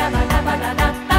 da da da da da da.